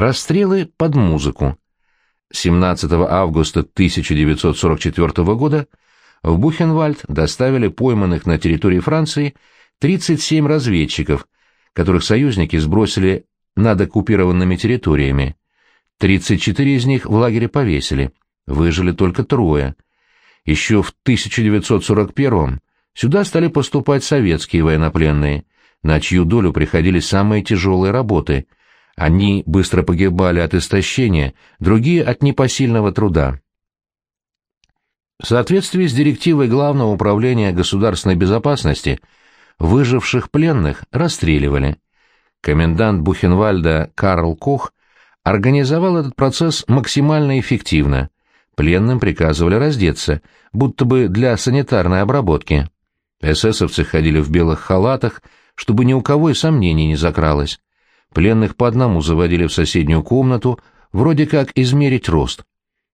Расстрелы под музыку. 17 августа 1944 года в Бухенвальд доставили пойманных на территории Франции 37 разведчиков, которых союзники сбросили над оккупированными территориями. 34 из них в лагере повесили, выжили только трое. Еще в 1941 сюда стали поступать советские военнопленные, на чью долю приходили самые тяжелые работы. Они быстро погибали от истощения, другие — от непосильного труда. В соответствии с директивой Главного управления государственной безопасности выживших пленных расстреливали. Комендант Бухенвальда Карл Кох организовал этот процесс максимально эффективно. Пленным приказывали раздеться, будто бы для санитарной обработки. Эсэсовцы ходили в белых халатах, чтобы ни у кого и сомнений не закралось. Пленных по одному заводили в соседнюю комнату, вроде как измерить рост.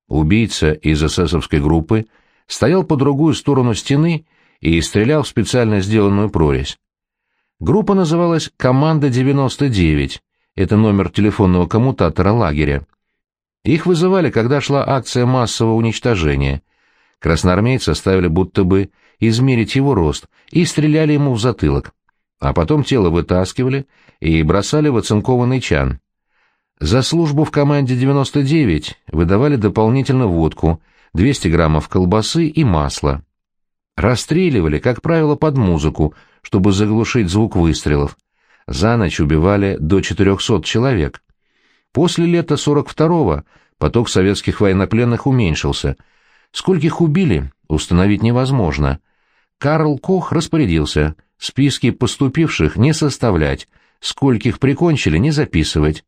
Убийца из эсэсовской группы стоял по другую сторону стены и стрелял в специально сделанную прорезь. Группа называлась «Команда 99», это номер телефонного коммутатора лагеря. Их вызывали, когда шла акция массового уничтожения. Красноармейцы оставили будто бы измерить его рост и стреляли ему в затылок. А потом тело вытаскивали и бросали в оцинкованный чан. За службу в команде 99 выдавали дополнительно водку, 200 граммов колбасы и масла. Расстреливали, как правило, под музыку, чтобы заглушить звук выстрелов. За ночь убивали до 400 человек. После лета 42-го поток советских военнопленных уменьшился. Скольких убили, установить невозможно. Карл Кох распорядился списки поступивших не составлять, скольких прикончили не записывать.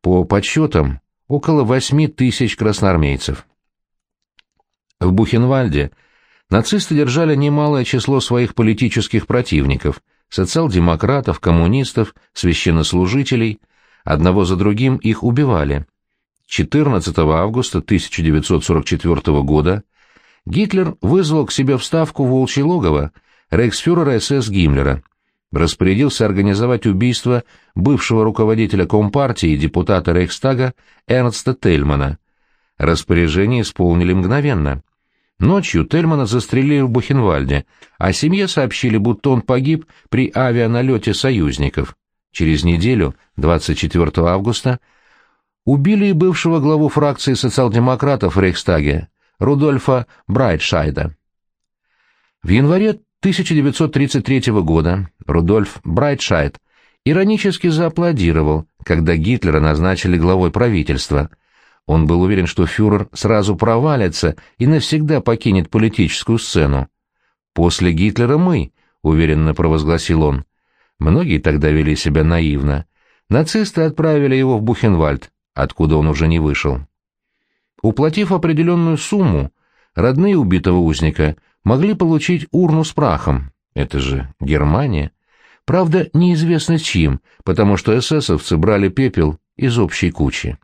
По подсчетам, около восьми тысяч красноармейцев. В Бухенвальде нацисты держали немалое число своих политических противников, социал-демократов, коммунистов, священнослужителей. Одного за другим их убивали. 14 августа 1944 года Гитлер вызвал к себе в Ставку Волчье логово рейхсфюрера СС Гиммлера распорядился организовать убийство бывшего руководителя Компартии и депутата Рейхстага Эрнста Тельмана. Распоряжение исполнили мгновенно. Ночью Тельмана застрелили в Бухенвальде, а семье сообщили, будто он погиб при авианалете союзников. Через неделю, 24 августа, убили и бывшего главу фракции социал-демократов в Рейхстаге, Рудольфа Брайтшайда. В январе 1933 года Рудольф Брайтшайд иронически зааплодировал, когда Гитлера назначили главой правительства. Он был уверен, что фюрер сразу провалится и навсегда покинет политическую сцену. «После Гитлера мы», — уверенно провозгласил он. Многие тогда вели себя наивно. Нацисты отправили его в Бухенвальд, откуда он уже не вышел. Уплатив определенную сумму, родные убитого узника — могли получить урну с прахом. Это же Германия. Правда, неизвестно чьим, потому что эсэсовцы брали пепел из общей кучи.